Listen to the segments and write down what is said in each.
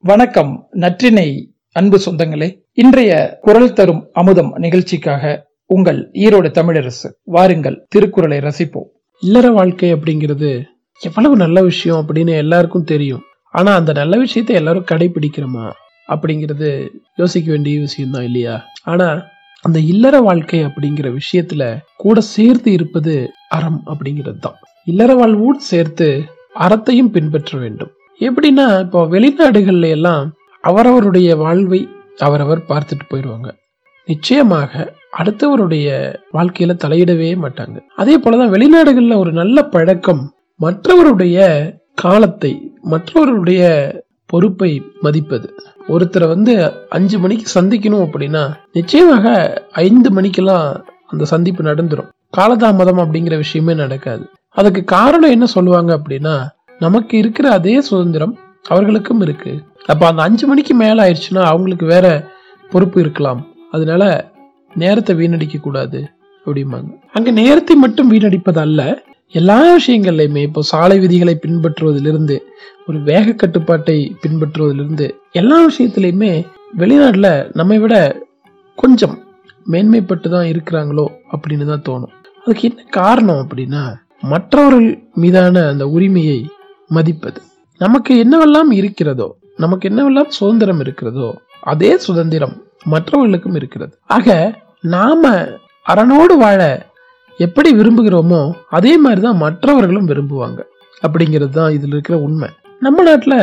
வணக்கம் நற்றினை அன்பு சொந்தங்களே. இன்றைய குரல் தரும் அமுதம் நிகழ்ச்சிக்காக உங்கள் ஈரோடு தமிழரசு வாருங்கள் திருக்குறளை ரசிப்போம். இல்லற வாழ்க்கை அப்படிங்கிறது எவ்வளவு நல்ல விஷயம் அப்படின்னு எல்லாருக்கும் தெரியும். ஆனா அந்த நல்ல விஷயத்தை எல்லாரும் கடைபிடிக்கிறோமா அப்படிங்கிறது யோசிக்க வேண்டிய விஷயம் தான் இல்லையா? ஆனா அந்த இல்லற வாழ்க்கை அப்படிங்கிற விஷயத்துல கூட சேர்த்து இருப்பது அறம் அப்படிங்கிறது தான் இல்லற வாழ்வோடு சேர்த்து அறத்தையும் பின்பற்ற வேண்டும். எப்படின்னா இப்போ வெளிநாடுகள்ல எல்லாம் அவரவருடைய வாழ்வை அவரவர் பார்த்துட்டு போயிடுவாங்க நிச்சயமாக அடுத்தவருடைய வாழ்க்கையில தலையிடவே மாட்டாங்க. அதே போலதான் வெளிநாடுகள்ல ஒரு நல்ல பழக்கம் மற்றவருடைய காலத்தை மற்றவருடைய பொறுப்பை மதிப்பது. ஒருத்தரை வந்து அஞ்சு மணிக்கு சந்திக்கணும் அப்படின்னா நிச்சயமாக ஐந்து மணிக்கெல்லாம் அந்த சந்திப்பு நடந்துரும். காலதாமதம் அப்படிங்கிற விஷயமே நடக்காது. அதுக்கு காரணம் என்ன சொல்லுவாங்க அப்படின்னா நமக்கு இருக்கிற அதே சுதந்திரம் அவர்களுக்கும் இருக்கு. அப்ப அந்த அஞ்சு மணிக்கு மேல ஆயிடுச்சுன்னா அவங்களுக்கு வேற பொறுப்பு இருக்கலாம். அதனால நேரத்தை வீணடிக்க கூடாது அப்படிம்பாங்க. அங்க நேரத்தை மட்டும் வீணடிப்பது அல்ல. எல்லா விஷயங்கள்லையுமே இப்போ சாலை விதிகளை பின்பற்றுவதிலிருந்து ஒரு வேக கட்டுப்பாட்டை பின்பற்றுவதிலிருந்து எல்லா விஷயத்திலையுமே வெளிநாட்டில் நம்மை விட கொஞ்சம் மேன்மைப்பட்டு தான் இருக்கிறாங்களோ அப்படின்னு தான் தோணும். அதுக்கு என்ன காரணம் அப்படின்னா மற்றவர்கள் மீதான அந்த உரிமையை மதிப்பது. நமக்கு என்னவெல்லாம் இருக்கிறதோ நமக்கு என்னவெல்லாம் சுதந்திரம் இருக்கிறதோ அதே சுதந்திரம் மற்றவர்களுக்கும் இருக்கிறது. ஆக நாம அரணோடு வாழ எப்படி விரும்புகிறோமோ அதே மாதிரி தான் மற்றவர்களும் விரும்புவாங்க. அப்படிங்கிறது தான் இதில் இருக்கிற உண்மை. நம்ம நாட்டில்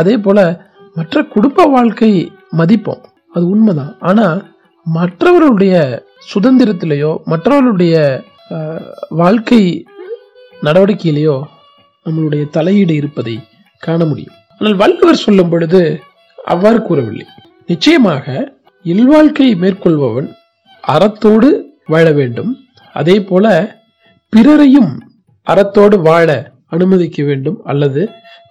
அதே போல மற்ற குடும்ப வாழ்க்கை மதிப்போம். அது உண்மைதான். ஆனால் மற்றவர்களுடைய சுதந்திரத்திலேயோ மற்றவர்களுடைய வாழ்க்கை நடவடிக்கையிலேயோ நம்மளுடைய தலையீடு இருப்பதை காண முடியும். ஆனால் வள்ளுவர் சொல்லும் பொழுது அவ்வாறு கூறவில்லை. நிச்சயமாக இல்வாழ்க்கை மேற்கொள்பவன் அறத்தோடு வாழ வேண்டும். அதே போல பிறரையும் அறத்தோடு வாழ அனுமதிக்க வேண்டும் அல்லது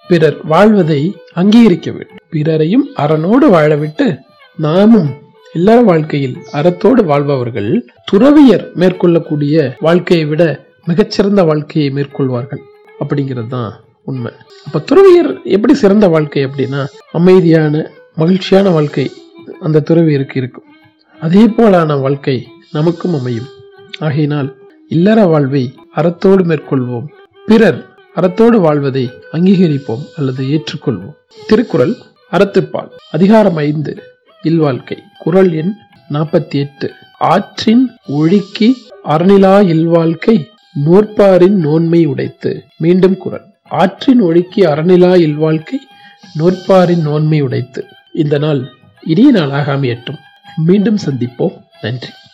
பிறர் வாழ்வதை அங்கீகரிக்க வேண்டும். பிறரையும் அறனோடு வாழவிட்டு நாமும் இல்லற வாழ்க்கையில் அறத்தோடு வாழ்பவர்கள் துறவியர் மேற்கொள்ளக்கூடிய வாழ்க்கையை விட மிகச்சிறந்த வாழ்க்கையை மேற்கொள்வார்கள். அப்படிங்கிறது தான் உண்மை. அப்ப துறவியர் எப்படி சிறந்த வாழ்க்கை அப்படின்னா அமைதியான மகிழ்ச்சியான வாழ்க்கை அந்த துறவியருக்கு இருக்கும். அதே போலான வாழ்க்கை நமக்கும் அமையும். ஆகையினால் இல்லற வாழ்வை அறத்தோடு மேற்கொள்வோம். பிறர் அறத்தோடு வாழ்வதை அங்கீகரிப்போம் அல்லது ஏற்றுக்கொள்வோம். திருக்குறள் அறத்துப்பால் அதிகாரம் ஐந்து இல்வாழ்க்கை. குரல் எண் நாற்பத்தி எட்டு. ஆற்றின் ஒழுக்கி அறநிலா இல்வாழ்க்கை நோற்பாரின் நோன்மை உடைத்து. மீண்டும் குரல். ஆற்றின் ஒழுக்கி அறநிலா இல்வாழ்க்கை நோற்பாரின் நோன்மை உடைத்து. இந்த நாள் இனிய நாளாக அமையட்டும். மீண்டும் சந்திப்போம். நன்றி.